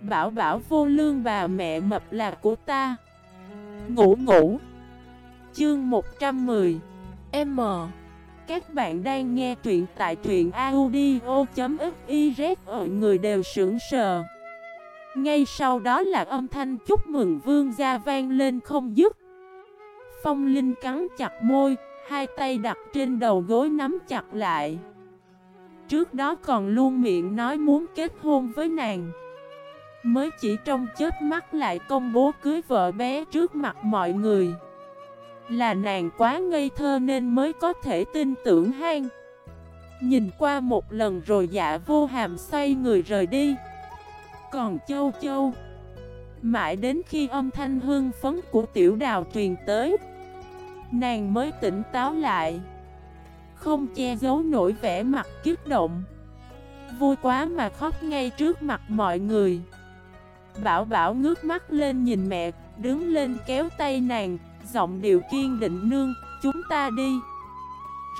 Bảo bảo vô lương bà mẹ mập là của ta. Ngủ ngủ. Chương 110 M. Các bạn đang nghe truyện tại truyện audio.xyz Ở người đều sững sờ. Ngay sau đó là âm thanh chúc mừng vương gia vang lên không dứt. Phong Linh cắn chặt môi, Hai tay đặt trên đầu gối nắm chặt lại. Trước đó còn luôn miệng nói muốn kết hôn với nàng. Mới chỉ trong chết mắt lại công bố cưới vợ bé trước mặt mọi người. Là nàng quá ngây thơ nên mới có thể tin tưởng hang Nhìn qua một lần rồi dạ vô hàm xoay người rời đi. Còn châu châu, Mãi đến khi âm thanh hương phấn của tiểu đào truyền tới, Nàng mới tỉnh táo lại. Không che giấu nổi vẻ mặt kiếp động. Vui quá mà khóc ngay trước mặt mọi người. Bảo Bảo ngước mắt lên nhìn mẹ, Đứng lên kéo tay nàng, Giọng điệu kiên định nương, Chúng ta đi.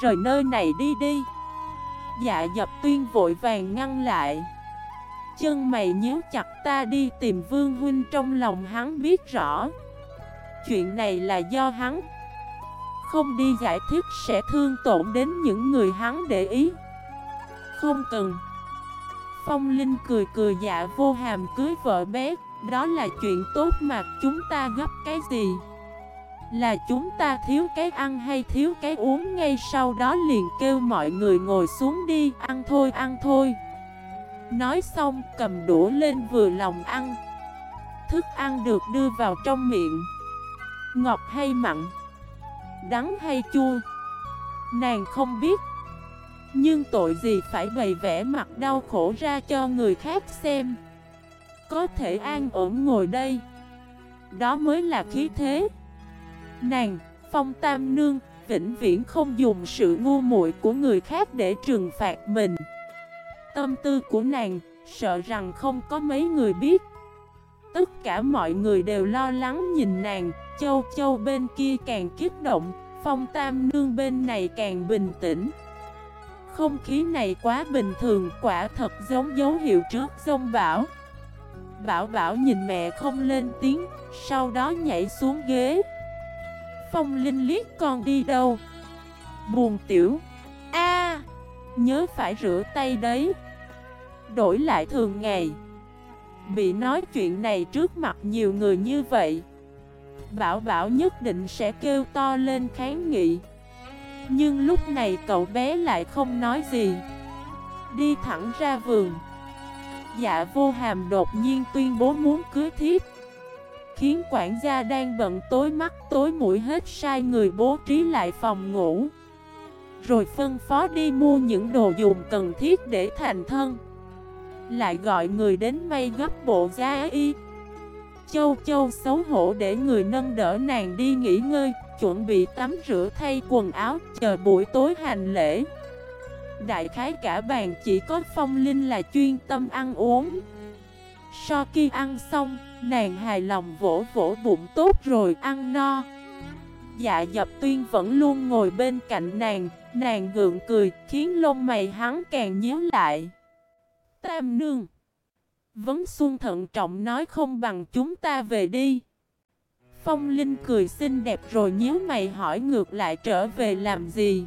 Rời nơi này đi đi. Dạ dập tuyên vội vàng ngăn lại. Chân mày nhíu chặt ta đi tìm Vương Huynh trong lòng hắn biết rõ. Chuyện này là do hắn Không đi giải thích sẽ thương tổn đến những người hắn để ý. Không cần. Phong Linh cười cười dạ vô hàm cưới vợ bé. Đó là chuyện tốt mà chúng ta gấp cái gì? Là chúng ta thiếu cái ăn hay thiếu cái uống? Ngay sau đó liền kêu mọi người ngồi xuống đi, Ăn thôi ăn thôi. Nói xong cầm đũa lên vừa lòng ăn. Thức ăn được đưa vào trong miệng. Ngọt hay mặn? Đắng hay chua? Nàng không biết. Nhưng tội gì phải bày vẽ mặt đau khổ ra cho người khác xem? Có thể an ổn ngồi đây. Đó mới là khí thế. Nàng, Phong Tam Nương, vĩnh viễn không dùng sự ngu muội của người khác để trừng phạt mình. Tâm tư của nàng, sợ rằng không có mấy người biết. Tất cả mọi người đều lo lắng nhìn nàng Châu châu bên kia càng kích động Phong Tam Nương bên này càng bình tĩnh. Không khí này quá bình thường, Quả thật giống dấu hiệu trước dông bão. Bảo Bảo nhìn mẹ không lên tiếng, Sau đó nhảy xuống ghế. Phong Linh liếc con đi đâu? Buồn tiểu. A, Nhớ phải rửa tay đấy. Đổi lại thường ngày. Bị nói chuyện này trước mặt nhiều người như vậy Bảo Bảo nhất định sẽ kêu to lên kháng nghị. Nhưng lúc này cậu bé lại không nói gì. Đi thẳng ra vườn. Dạ vô hàm đột nhiên tuyên bố muốn cưới thiếp. Khiến quản gia đang bận tối mắt, tối mũi hết sai người bố trí lại phòng ngủ. Rồi phân phó đi mua những đồ dùng cần thiết để thành thân. Lại gọi người đến may gấp bộ giá y. Châu châu xấu hổ để người nâng đỡ nàng đi nghỉ ngơi. Chuẩn bị tắm rửa thay quần áo, Chờ buổi tối hành lễ. Đại khái cả bàn chỉ có phong linh là chuyên tâm ăn uống. Sau khi ăn xong, Nàng hài lòng vỗ vỗ bụng tốt rồi ăn no. Dạ dập tuyên vẫn luôn ngồi bên cạnh nàng Nàng gượng cười, khiến lông mày hắn càng nhíu lại. Tam nương, Vấn Xuân thận trọng nói không bằng chúng ta về đi. Phong Linh cười xinh đẹp rồi nhíu mày hỏi ngược lại trở về làm gì?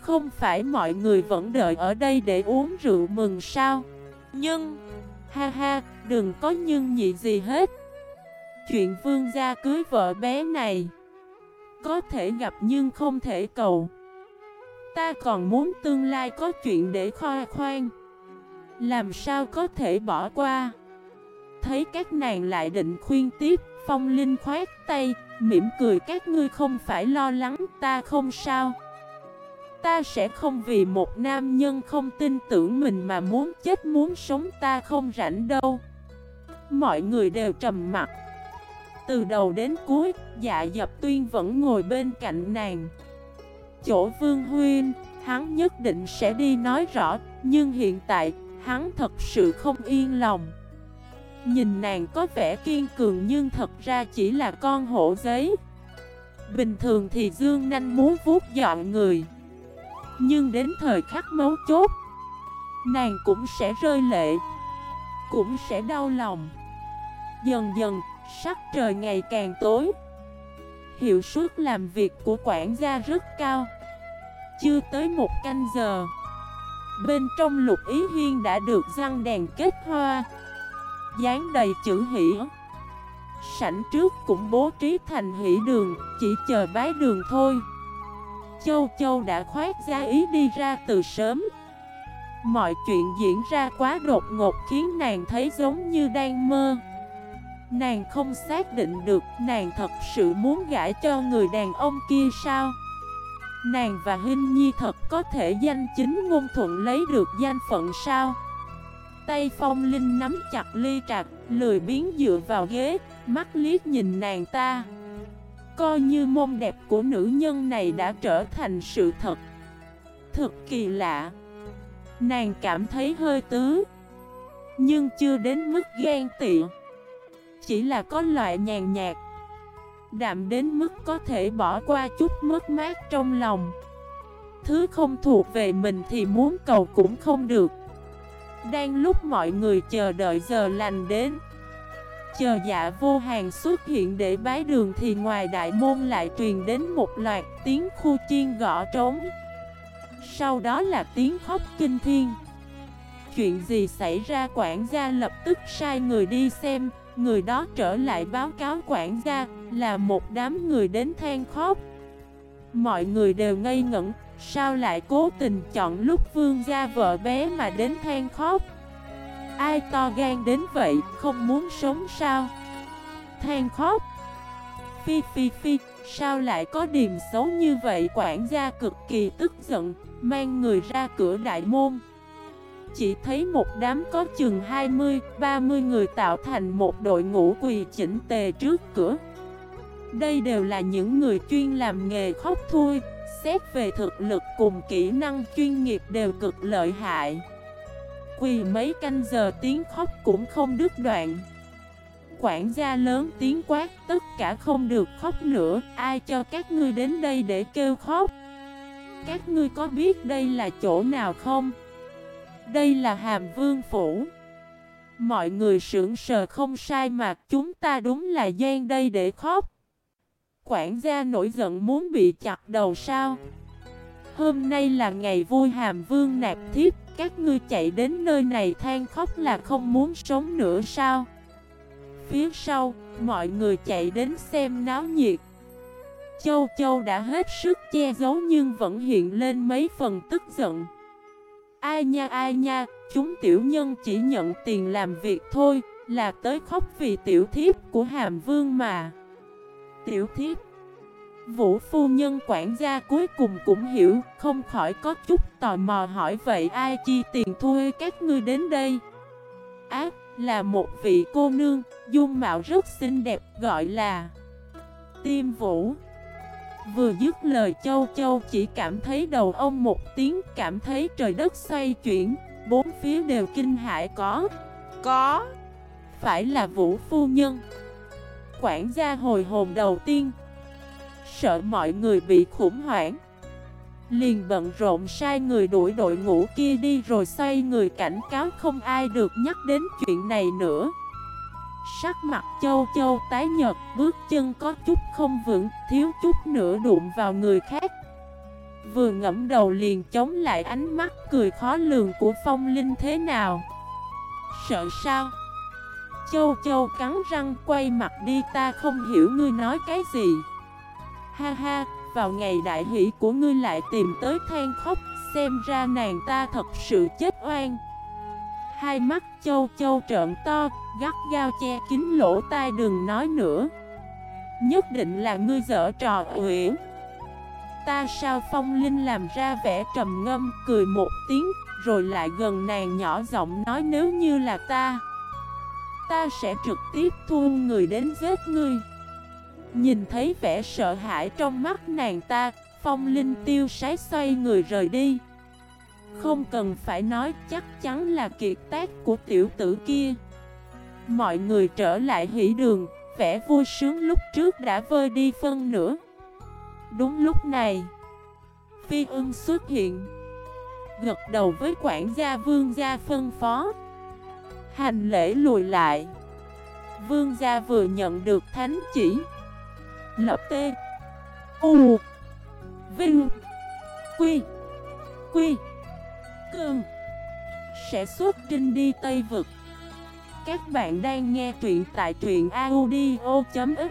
Không phải mọi người vẫn đợi ở đây để uống rượu mừng sao? Nhưng Ha ha, đừng có nhưng nhị gì hết. Chuyện vương gia cưới vợ bé này Có thể gặp nhưng không thể cầu. Ta còn muốn tương lai có chuyện để khoa khoan Làm sao có thể bỏ qua? Thấy các nàng lại định khuyên tiếp. Phong Linh khoát tay Mỉm cười các ngươi không phải lo lắng Ta không sao. Ta sẽ không vì một nam nhân không tin tưởng mình mà muốn chết muốn sống ta không rảnh đâu. Mọi người đều trầm mặt Từ đầu đến cuối, dạ dập tuyên vẫn ngồi bên cạnh nàng. Chỗ Vương Huyên, hắn nhất định sẽ đi nói rõ Nhưng hiện tại, hắn thật sự không yên lòng. Nhìn nàng có vẻ kiên cường nhưng thật ra chỉ là con hổ giấy. Bình thường thì Dương Nanh muốn vuốt dọn người. Nhưng đến thời khắc mấu chốt Nàng cũng sẽ rơi lệ cũng sẽ đau lòng. Dần dần, sắc trời ngày càng tối. Hiệu suất làm việc của quản gia rất cao. Chưa tới một canh giờ Bên trong lục ý huyên đã được răng đèn kết hoa. Dán đầy chữ hỷ. Sảnh trước cũng bố trí thành hỷ đường, Chỉ chờ bái đường thôi. Châu Châu đã khoát ra ý đi ra từ sớm. Mọi chuyện diễn ra quá đột ngột khiến nàng thấy giống như đang mơ. Nàng không xác định được nàng thật sự muốn gãi cho người đàn ông kia sao. Nàng và Hinh Nhi thật có thể danh chính ngôn thuận lấy được danh phận sao? Tay phong linh nắm chặt ly trạc, Lười biến dựa vào ghế, Mắt liếc nhìn nàng ta. Coi như môn đẹp của nữ nhân này đã trở thành sự thật. Thực kỳ lạ. Nàng cảm thấy hơi tứ, Nhưng chưa đến mức ghen tị. Chỉ là có loại nhàn nhạt, Đạm đến mức có thể bỏ qua chút mất mát trong lòng. Thứ không thuộc về mình thì muốn cầu cũng không được. Đang lúc mọi người chờ đợi giờ lành đến. Chờ dạ vô hàng xuất hiện để bái đường thì ngoài đại môn lại truyền đến một loạt tiếng khu chiên gõ trống. Sau đó là tiếng khóc kinh thiên. Chuyện gì xảy ra quản gia lập tức sai người đi xem, Người đó trở lại báo cáo quản gia là một đám người đến than khóc. Mọi người đều ngây ngẩn Sao lại cố tình chọn lúc vương gia vợ bé mà đến than khóc Ai to gan đến vậy, không muốn sống sao? Than khóc Phi phi phi, sao lại có điềm xấu như vậy? Quản gia cực kỳ tức giận, mang người ra cửa đại môn Chỉ thấy một đám có chừng 20-30 người tạo thành một đội ngũ quỳ chỉnh tề trước cửa đây đều là những người chuyên làm nghề khóc thui, Xét về thực lực cùng kỹ năng chuyên nghiệp đều cực lợi hại. Quỳ mấy canh giờ tiếng khóc cũng không đứt đoạn. Quản gia lớn tiếng quát, Tất cả không được khóc nữa, Ai cho các ngươi đến đây để kêu khóc? Các ngươi có biết đây là chỗ nào không? Đây là Hàm Vương Phủ. Mọi người sững sờ không sai mà, Chúng ta đúng là gian đây để khóc. Quản gia nổi giận muốn bị chặt đầu sao Hôm nay là ngày vui Hàm Vương nạp thiếp các ngươi chạy đến nơi này than khóc là không muốn sống nữa sao? Phía sau, mọi người chạy đến xem náo nhiệt. Châu Châu đã hết sức che giấu nhưng vẫn hiện lên mấy phần tức giận. Ai nha ai nha, chúng tiểu nhân chỉ nhận tiền làm việc thôi, là tới khóc vì tiểu thiếp của Hàm Vương mà. Tiểu thiếp Vũ phu nhân quản gia cuối cùng cũng hiểu, không khỏi có chút tò mò hỏi vậy ai chi tiền thuê các ngươi đến đây? Ác, là một vị cô nương, dung mạo rất xinh đẹp gọi là Tiêm Vũ. Vừa dứt lời châu châu chỉ cảm thấy đầu ông một tiếng cảm thấy trời đất xoay chuyển, bốn phía đều kinh hại có. Có, phải là Vũ phu nhân. Quản gia hồi hồn đầu tiên. Sợ mọi người bị khủng hoảng. Liền bận rộn sai người đuổi đội ngũ kia đi rồi xoay người cảnh cáo không ai được nhắc đến chuyện này nữa. Sắc mặt châu châu tái nhật, bước chân có chút không vững, thiếu chút nữa đụng vào người khác. Vừa ngẫm đầu liền chống lại ánh mắt cười khó lường của phong linh thế nào? Sợ sao? Châu châu cắn răng quay mặt đi ta không hiểu ngươi nói cái gì. Ha ha, vào ngày đại hỷ của ngươi lại tìm tới than khóc Xem ra nàng ta thật sự chết oan. Hai mắt châu châu trợn to, gắt gao che kín lỗ tai đừng nói nữa. Nhất định là ngươi dở trò uyển Ta sao phong linh làm ra vẻ trầm ngâm cười một tiếng Rồi lại gần nàng nhỏ giọng nói nếu như là ta Ta sẽ trực tiếp thu người đến giết ngươi. Nhìn thấy vẻ sợ hãi trong mắt nàng ta, Phong Linh tiêu sái xoay người rời đi. Không cần phải nói, chắc chắn là kiệt tác của tiểu tử kia. Mọi người trở lại hỷ đường, Vẻ vui sướng lúc trước đã vơi đi phân nữa Đúng lúc này, Phi ưng xuất hiện. Gật đầu với quản gia vương gia phân phó. Hành lễ lùi lại. Vương gia vừa nhận được thánh chỉ. Lập tê. U. Vinh. Quy. Quy. Cương Sẽ xuất trinh đi Tây Vực. Các bạn đang nghe truyện tại truyện audio.fif